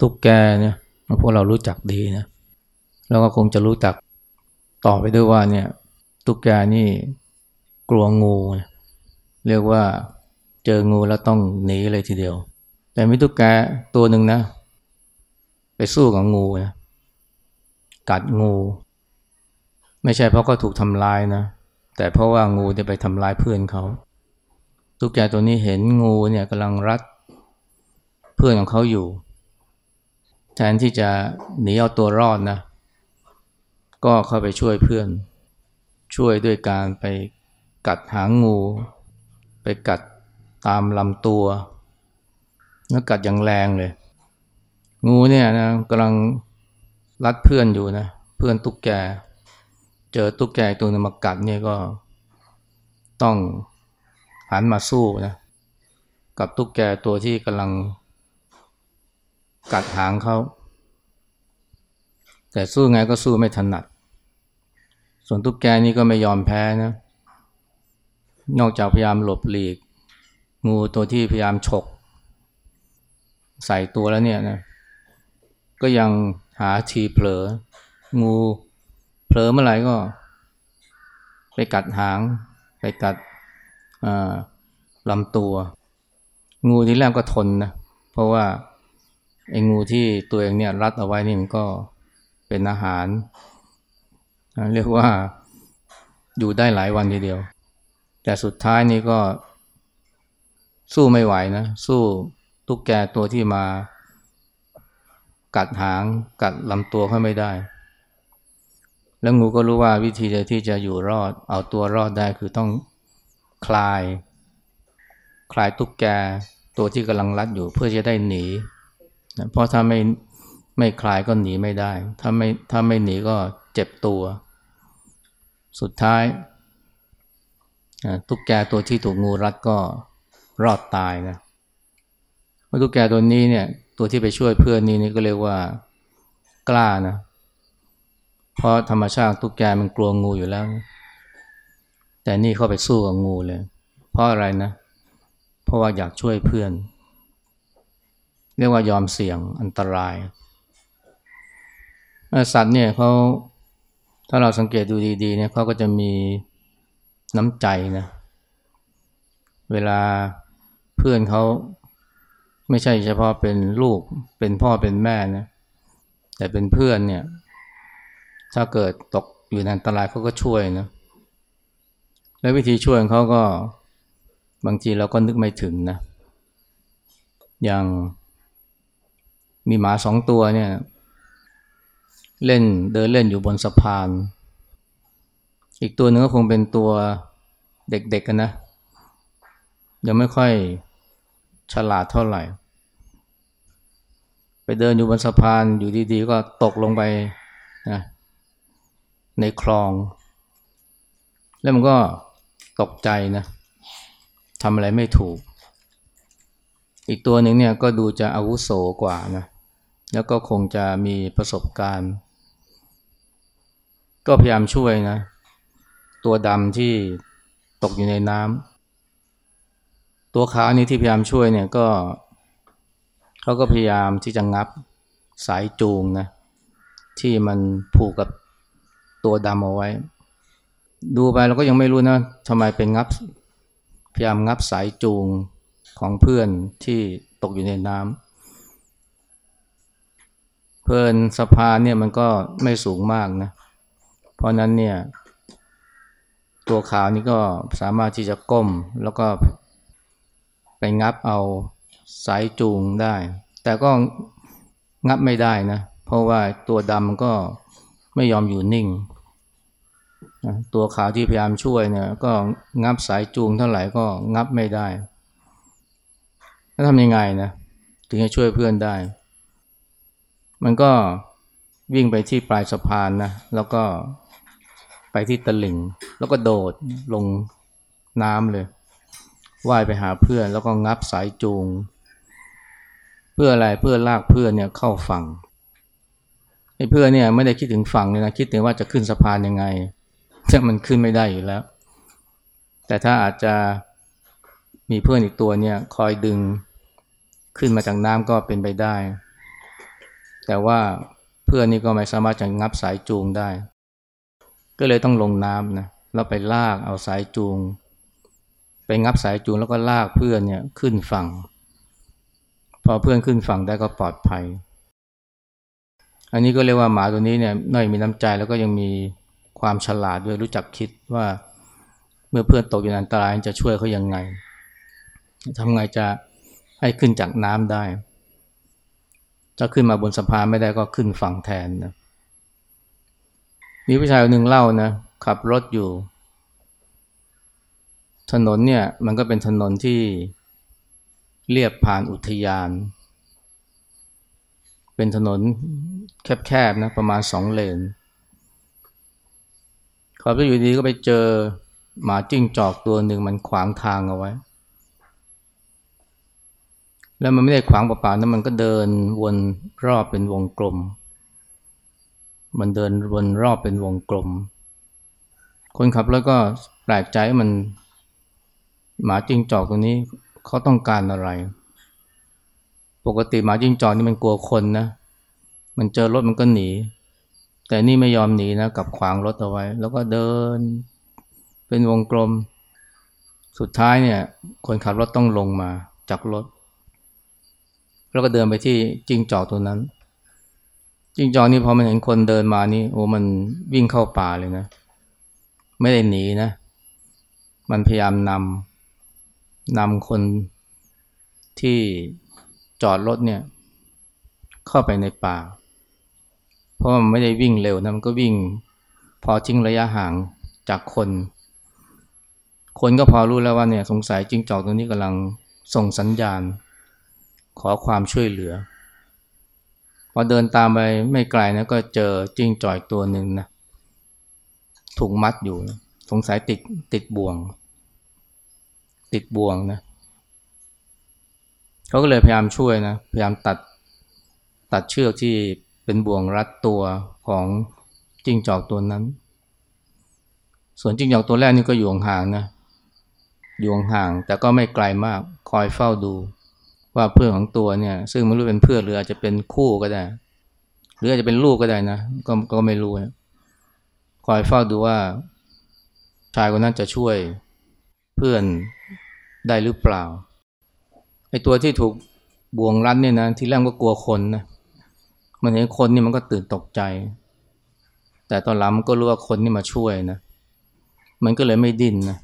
ตุ๊กแกเนี่ยพวกเรารู้จักดีนะแล้วก็คงจะรู้จักต่อไปด้วยว่าเนี่ยตุ๊กแกนี่กลัวงู เรียกว่าเจองูแล้วต้องหนีเลยทีเดียว แต่มีตุ๊กแกตัวหนึ่งนะ ไปสู้กับงูนะกัดงู ไม่ใช่เพราะเขาถูกทำลายนะ แต่เพราะว่างูจะไปทำลายเพื่อนเขาตุ๊กแกตัวนี้เห็นงูเนี่ยกำลังรัดเพื่อนของเขาอยู่ แทนที่จะหนีเอาตัวรอดนะ ก็เข้าไปช่วยเพื่อน ช่วยด้วยการไปกัดหางงู ไปกัดตามลำตัว แล้วกัดอย่างแรงเลย งูเนี่ยนะกำลังรัดเพื่อนอยู่นะ เพื่อนตุ๊กแก เจอตุ๊กแกตัวนึงมากัดเนี่ยก็ต้องหันมาสู้นะ กับตุ๊กแกตัวที่กำลัง กัดหางเขาแต่สู้ไงก็สู้ไม่ถนัด ส่วนตุ๊กแกนี่ก็ไม่ยอมแพ้นะ นอกจากพยายามหลบหลีก งูตัวที่พยายามฉก ใส่ตัวแล้วเนี่ยนะ ก็ยังหาทีเผลอ งูเผลอเมื่อไหร่ก็ ไปกัดหาง ไปกัดลำตัว งูที่แรกก็ทนนะ เพราะว่า ไอ้งูที่ตัวเองเนี่ยรัดเอาไว้นี่มันก็เป็นอาหาร เรียกว่าอยู่ได้หลายวันทีเดียว แต่สุดท้ายนี่ก็สู้ไม่ไหวนะ สู้ตุ๊กแกตัวที่มา กัดหางกัดลำตัวเขาไม่ได้ แล้วงูก็รู้ว่าวิธีที่จะอยู่รอด เอาตัวรอดได้คือต้องคลาย คลายตุ๊กแกตัวที่กำลังรัดอยู่เพื่อจะได้หนี นะเพราะถ้าไม่ไม่คลายก็หนีไม่ได้ ถ้าไม่ถ้าไม่หนีก็เจ็บตัว สุดท้ายตุ๊กแกตัวที่ถูกงูรัดก็รอดตายนะเพราะตุ๊กแกตัวนี้เนี่ย ตัวที่ไปช่วยเพื่อนนี่นี่ก็เรียกว่ากล้านะ เพราะธรรมชาติตุ๊กแกมันกลัวงูอยู่แล้ว แต่นี่เข้าไปสู้กับงูเลย เพราะอะไรนะ เพราะว่าอยากช่วยเพื่อน เรียกว่ายอมเสี่ยงอันตรายสัตว์เนี่ยเขาถ้าเราสังเกตดูดีๆเนี่ยเขาก็จะมีน้ำใจนะเวลาเพื่อนเขาไม่ใช่เฉพาะเป็นลูกเป็นพ่อเป็นแม่นะแต่เป็นเพื่อนเนี่ย ถ้าเกิดตกอยู่ในอันตรายเขาก็ช่วยนะและวิธีช่วยของเขาก็บางทีเราก็นึกไม่ถึงนะอย่าง มีหมาสองตัวเนี่ย เล่นเดินเล่นอยู่บนสะพาน อีกตัวหนึ่งก็คงเป็นตัวเด็กๆกันนะ ยังไม่ค่อยฉลาดเท่าไหร่ ไปเดินอยู่บนสะพานอยู่ดีๆ ก็ตกลงไปนะในคลอง แล้วมันก็ตกใจนะทำอะไรไม่ถูก อีกตัวหนึ่งเนี่ยก็ดูจะอาวุโสกว่านะแล้วก็คงจะมีประสบการณ์ ก็พยายามช่วยนะ ตัวดำที่ตกอยู่ในน้ำตัวขาวนี้ที่พยายามช่วยเนี่ยก็เขาก็พยายามที่จะงับสายจูงนะที่มันผูกกับตัวดำเอาไว้ ดูไปเราก็ยังไม่รู้นะทำไมเป็นงับ พยายามงับสายจูง ของเพื่อนที่ตกอยู่ในน้ำเพลินสะพานเนี่ยมันก็ไม่สูงมากนะ เพราะนั้นเนี่ย ตัวขาวนี่ก็สามารถที่จะก้มแล้วก็ไปงับเอาสายจูงได้ แต่ก็งับไม่ได้นะ เพราะว่าตัวดำก็ไม่ยอมอยู่นิ่ง ตัวขาวที่พยายามช่วยเนี่ยก็งับสายจูงเท่าไหร่ก็งับไม่ได้ แล้วทำยังไงนะถึงจะช่วยเพื่อนได้ มันก็วิ่งไปที่ปลายสะพานนะแล้วก็ไปที่ตลิ่ง แล้วก็โดดลงน้ำเลยว่ายไปหาเพื่อนแล้วก็งับสายจูง เพื่ออะไรเพื่อลากเพื่อนเนี่ยเข้าฝั่งไอ้เพื่อนเนี่ยไม่ได้คิดถึงฝั่งเลยนะคิดถึงว่าจะขึ้นสะพานยังไงแต่มันขึ้นไม่ได้อยู่แล้ว แต่ถ้าอาจจะมีเพื่อนอีกตัวเนี่ยคอยดึง ขึ้นมาจากน้ำก็เป็นไปได้ แต่ว่าเพื่อนนี่ก็ไม่สามารถจะงับสายจูงได้ ก็เลยต้องลงน้ำนะแล้วไปลากเอาสายจูง ไปงับสายจูงแล้วก็ลากเพื่อนเนี่ยขึ้นฝั่ง พอเพื่อนขึ้นฝั่งได้ก็ปลอดภัย อันนี้ก็เรียกว่าหมาตัวนี้เนี่ยนอกจากมีน้ำใจแล้วก็ยังมีความฉลาดด้วยรู้จักคิดว่าเมื่อเพื่อนตกอยู่ในอันตรายจะช่วยเขายังไงทำไงจะ ให้ขึ้นจากน้ำได้จะขึ้นมาบนสะพานไม่ได้ก็ขึ้นฝั่งแทนนะ มีผู้ชายคนหนึ่งเล่านะ ขับรถอยู่ ถนนเนี่ยมันก็เป็นถนนที่เรียบผ่านอุทยาน เป็นถนนแคบๆนะประมาณสองเลนขับรถอยู่ดีก็ไปเจอหมาจิ้งจอกตัวหนึ่งมันขวางทางเอาไว้ แล้วมันไม่ได้ขวางเปล่าๆนะมันก็เดินวนรอบเป็นวงกลม มันเดินวนรอบเป็นวงกลม คนขับรถก็แปลกใจมัน หมาจิ้งจอกตัวนี้เขาต้องการอะไร ปกติหมาจิ้งจอกนี่มันกลัวคนนะ มันเจอรถมันก็หนี แต่นี่ไม่ยอมหนีนะกับขวางรถเอาไว้ แล้วก็เดินเป็นวงกลม สุดท้ายเนี่ย คนขับรถต้องลงมาจากรถ แล้วก็เดินไปที่จิงจอกตัวนั้น จิงจอกนี่พอมันเห็นคนเดินมานี่โอ้มันวิ่งเข้าป่าเลยนะ ไม่ได้หนีนะ มันพยายามนำนำคนที่จอดรถเนี่ย เข้าไปในป่า เพราะมันไม่ได้วิ่งเร็วนะมันก็วิ่งพอทิ้งระยะห่างจากคน คนก็พอรู้แล้วว่าเนี่ยสงสัยจิ้งจอกตัวนี้กำลังส่งสัญญาณ ขอความช่วยเหลือ พอเดินตามไปไม่ไกลนะก็เจอจิ้งจ่อกตัวหนึ่งนะถูกมัดอยู่นะสงสัยติดติดบ่วง ติดบ่วงนะเขาก็เลยพยายามช่วยนะพยายามตัดตัดเชือกที่เป็นบ่วงรัดตัวของจิ้งจอกตัวนั้น ส่วนจิ้งจอกตัวแรกนี่ก็อยู่ห่างนะอยู่ห่างแต่ก็ไม่ไกลมากคอยเฝ้าดู ว่าเพื่อนของตัวเนี่ย ซึ่งไม่รู้เป็นเพื่อนหรืออาจจะเป็นคู่ก็ได้ หรืออาจจะเป็นลูกก็ได้นะก็ก็ไม่รู้คอยเฝ้าดูว่าชายคนนั้นจะช่วยเพื่อนได้หรือเปล่าไอ้ตัวที่ถูกบ่วงรัดเนี่ยนะที่แรกก็กลัวคนนะมันเห็นคนนี่มันก็ตื่นตกใจ แต่ตอนหลังมันก็รู้ว่าคนนี่มาช่วยนะ มันก็เลยไม่ดิ้นนะ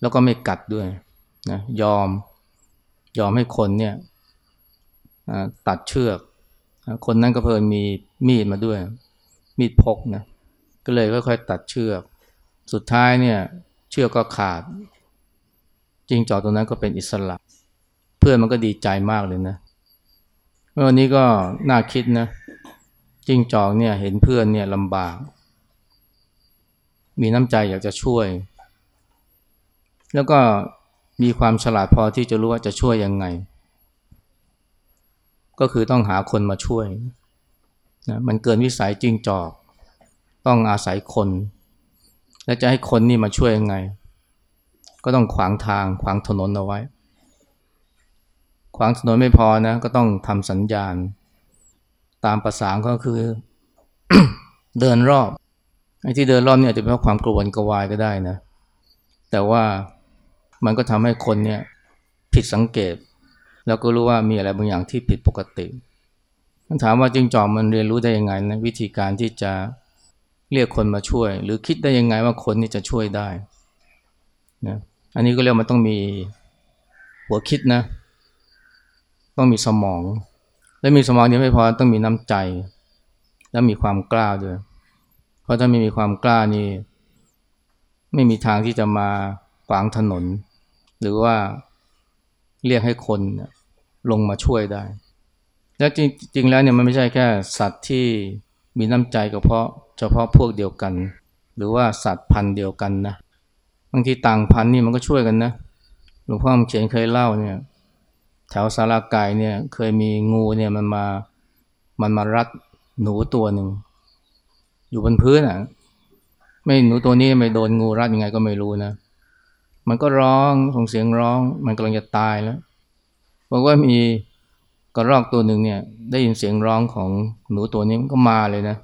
แล้วก็ไม่กัดด้วยนะยอม ยอมให้คนเนี่ยตัดเชือก คนนั้นก็เพิ่มมีมีดมาด้วย มีดพกนะก็เลยค่อยๆตัดเชือก สุดท้ายเนี่ยเชือกก็ขาดจริงจอกตรงนั้นก็เป็นอิสระ เพื่อนมันก็ดีใจมากเลยนะวันนี้ก็น่าคิดนะจริงจอกเนี่ยเห็นเพื่อนเนี่ยลำบาก มีน้ำใจอยากจะช่วย แล้วก็ มีความฉลาดพอที่จะรู้ว่าจะช่วยยังไง ก็คือต้องหาคนมาช่วยนะมันเกินวิสัยจริงจอก ต้องอาศัยคน และจะให้คนนี่มาช่วยยังไง ก็ต้องขวางทางขวางถนนเอาไว้ ขวางถนนไม่พอนะ ก็ต้องทำสัญญาณ ตามประสานก็คือ เดินรอบไอ้ที่เดินรอบเนี่ยจะเป็นเพราะความกระวนกระวายก็ได้นะ แต่ว่า มันก็ทำให้คนเนี่ยผิดสังเกต แล้วก็รู้ว่ามีอะไรบางอย่างที่ผิดปกติถามว่าจิงจอกมันเรียนรู้ได้ยังไงนะวิธีการที่จะเรียกคนมาช่วย หรือคิดได้ยังไงว่าคนนี้จะช่วยได้นะอันนี้ก็เรียกมันต้องมีหัวคิดนะ ต้องมีสมอง และมีสมองนี้ไม่พอต้องมีน้ำใจ และมีความกล้าด้วย เพราะถ้าไม่มีความกล้านี่ ไม่มีทางที่จะมาขวางถนน หรือว่าเรียกให้คนลงมาช่วยได้ แล้วจริงๆแล้วเนี่ยมันไม่ใช่แค่สัตว์ที่มีน้ำใจก็เพาะเฉพาะพวกเดียวกัน หรือว่าสัตว์พันธุ์เดียวกันนะบางทีต่างพันธุ์นี่มันก็ช่วยกันนะหลวงพ่อเขียนเคยเล่าเนี่ยแถวสาราไก่เนี่ยเคยมีงูเนี่ยมันมามันมารัดหนูตัวหนึ่ง อยู่บนพื้นอะ ไม่หนูตัวนี้ไม่โดนงูรัดยังไงก็ไม่รู้นะ มันก็ร้องส่งเสียงร้อง มันกำลังจะตายแล้วบอกว่ามีกระรอกตัวหนึ่งเนี่ย ได้ยินเสียงร้องของหนูตัวนี้มันก็มาเลยนะ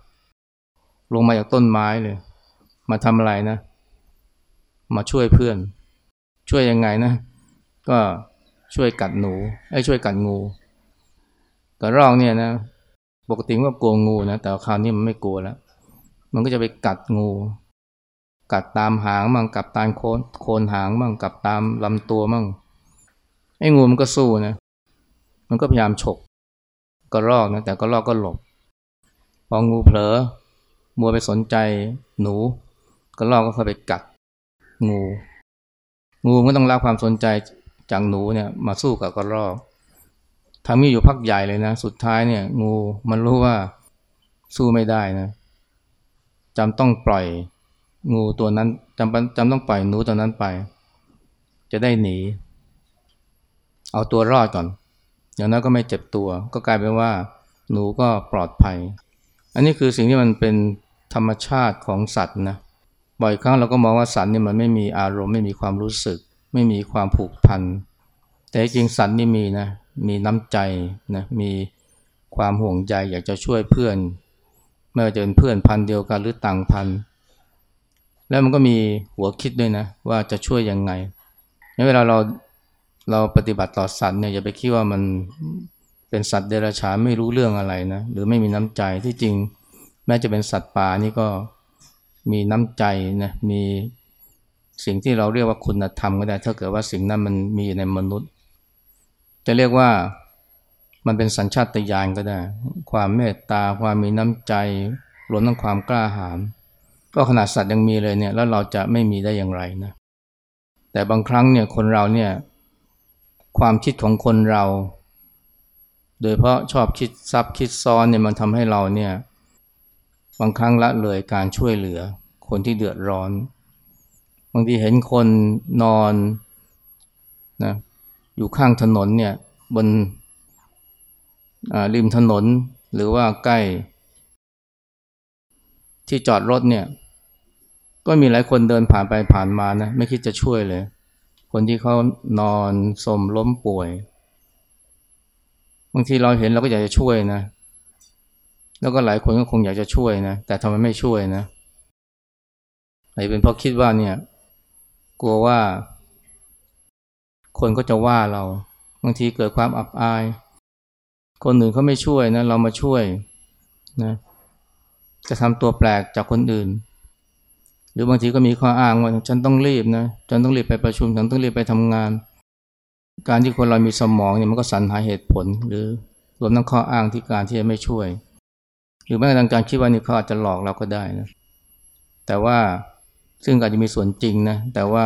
ลงมาจากต้นไม้เลย มาทำอะไรนะ มาช่วยเพื่อน ช่วยยังไงนะ ก็ช่วยกัดหนูไอ้ช่วยกัดงูกระรอกเนี่ยนะ ปกติมันก็กลัวงูนะ แต่คราวนี้มันไม่กลัวแล้ว มันก็จะไปกัดงู กัดตามหางมั่งกัดตามโคนโคนหางมั่งกัดตามลำตัวมั่งไอ้งูมันก็สู้นะมันก็พยายามฉกกระรอกนะแต่กระรอกก็หลบ พองูเผลอมัวไปสนใจหนูกระรอกก็เข้าไปกัดงู งูก็ต้องรับความสนใจจากหนูเนี่ยมาสู้กับกระรอกทำมีอยู่พักใหญ่เลยนะ สุดท้ายเนี่ย งูมันรู้ว่าสู้ไม่ได้นะจำต้องปล่อย งูตัวนั้นจำจำต้องปล่อยหนูตัวนั้นไป จะได้หนี เอาตัวรอดก่อน อย่างนั้นก็ไม่เจ็บตัว ก็กลายเป็นว่า หนูก็ปลอดภัย อันนี้คือสิ่งที่มันเป็นธรรมชาติของสัตว์นะบ่อยครั้งเราก็มองว่าสัตว์นี่มันไม่มีอารมณ์ไม่มีความรู้สึก ไม่มีความผูกพัน แต่จริงสัตว์นี่มีนะมีน้ำใจนะมีความห่วงใยอยากจะช่วยเพื่อนไม่ว่าจะเป็นเพื่อนพันเดียวกันหรือต่างพัน แล้วมันก็มีหัวคิดด้วยนะ ว่าจะช่วยยังไงในเวลาเราเราปฏิบัติต่อสัตว์เนี่ยอย่าไปคิดว่ามันเป็นสัตว์เดรัจฉานไม่รู้เรื่องอะไรนะหรือไม่มีน้ำใจที่จริง แม้จะเป็นสัตว์ป่านี่ก็มีน้ำใจนะมีสิ่งที่เราเรียกว่าคุณธรรมก็ได้ถ้าเกิดว่าสิ่งนั้นมันมีในมนุษย์ จะเรียกว่ามันเป็นสัญชาตญาณก็ได้ ความเมตตาความมีน้ำใจรวมทั้งความกล้าหาญ ก็ขนาดสัตว์ยังมีเลยเนี่ยแล้วเราจะไม่มีได้อย่างไรนะแต่บางครั้งเนี่ยคนเราเนี่ยความคิดของคนเรา โดยเพราะชอบคิดซับคิดซ้อนเนี่ยมันทำให้เราเนี่ยบางครั้งละเลยการช่วยเหลือคนที่เดือดร้อน บางทีเห็นคนนอนนะอยู่ข้างถนนเนี่ยบนริมถนนหรือว่าใกล้ ที่จอดรถเนี่ย ก็มีหลายคนเดินผ่านไปผ่านมานะไม่คิดจะช่วยเลย คนที่เขานอนสมล้มป่วย บางทีเราเห็นเราก็อยากจะช่วยนะ แล้วก็หลายคนก็คงอยากจะช่วยนะ แต่ทำไมไม่ช่วยนะอาจเป็นเพราะคิดว่าเนี่ย กลัวว่า คนก็จะว่าเรา บางทีเกิดความอับอาย คนอื่นเขาไม่ช่วยนะ เรามาช่วยนะ จะทำตัวแปลกจากคนอื่น หรือบางทีก็มีข้ออ้างว่าฉันต้องรีบนะฉันต้องรีบไปประชุมฉันต้องรีบไปทำงาน การที่คนเรามีสมองเนี่ยมันก็สรรหาเหตุผล หรือรวมทั้งข้ออ้างที่การที่จะไม่ช่วย หรือแม้กระทั่งการคิดว่านี่เขาอาจจะหลอกเราก็ได้นะแต่ว่าซึ่งอาจจะมีส่วนจริงนะแต่ว่า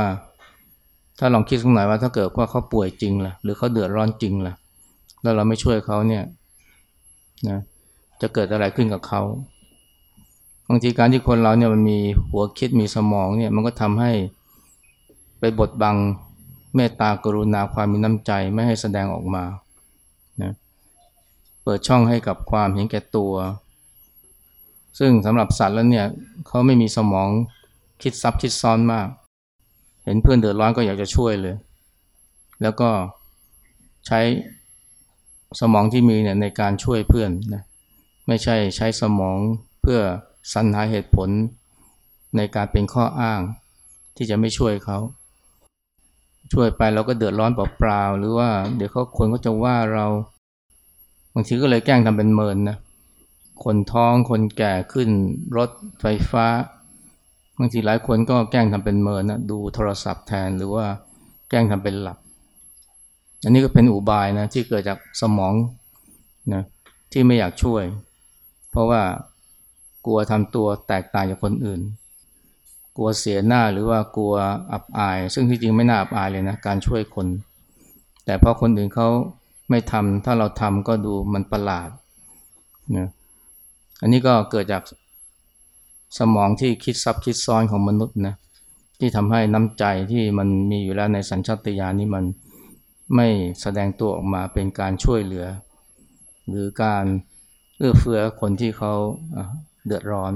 ถ้าลองคิดสักหน่อยว่าถ้าเกิดว่าเขาป่วยจริงล่ะหรือเขาเดือดร้อนจริงล่ะแล้วเราไม่ช่วยเขาเนี่ยนะจะเกิดอะไรขึ้นกับเขา บางทีการที่คนเราเนี่ยมันมีหัวคิดมีสมองเนี่ยมันก็ทำให้ไปบดบังเมตตากรุณาความมีน้ำใจไม่ให้แสดงออกมานะเปิดช่องให้กับความเห็นแก่ตัว ซึ่งสำหรับสัตว์แล้วเนี่ยเขาไม่มีสมองคิดซับคิดซ้อนมาก เห็นเพื่อนเดือดร้อนก็อยากจะช่วยเลย แล้วก็ใช้สมองที่มีเนี่ยในการช่วยเพื่อนนะไม่ใช่ใช้สมองเพื่อ สรรหาเหตุผลในการเป็นข้ออ้างที่จะไม่ช่วยเขา ช่วยไปเราก็เดือดร้อนเปล่าๆหรือว่าเดี๋ยวเขาคนก็จะว่าเราบางทีก็เลยแกล้งทำเป็นเมินนะคนท้องคนแก่ขึ้นรถไฟฟ้าบางทีหลายคนก็แกล้งทำเป็นเมินนะดูโทรศัพท์แทนหรือว่าแกล้งทำเป็นหลับ อันนี้ก็เป็นอุบายนะที่เกิดจากสมองนะที่ไม่อยากช่วย เพราะว่า กลัวทำตัวแตกต่างจากคนอื่น กลัวเสียหน้าหรือว่ากลัวอับอาย ซึ่งที่จริงไม่น่าอับอายเลยนะการช่วยคน แต่พอคนอื่นเขาไม่ทำถ้าเราทำก็ดูมันประหลาดนะอันนี้ก็เกิดจากสมองที่คิดซับคิดซ้อนของมนุษย์นะที่ทำให้น้ำใจที่มันมีอยู่แล้วในสัญชาตญาณนี้มันไม่แสดงตัวออกมาเป็นการช่วยเหลือ หรือการเอื้อเฟื้อคนที่เขา เดือดร้อน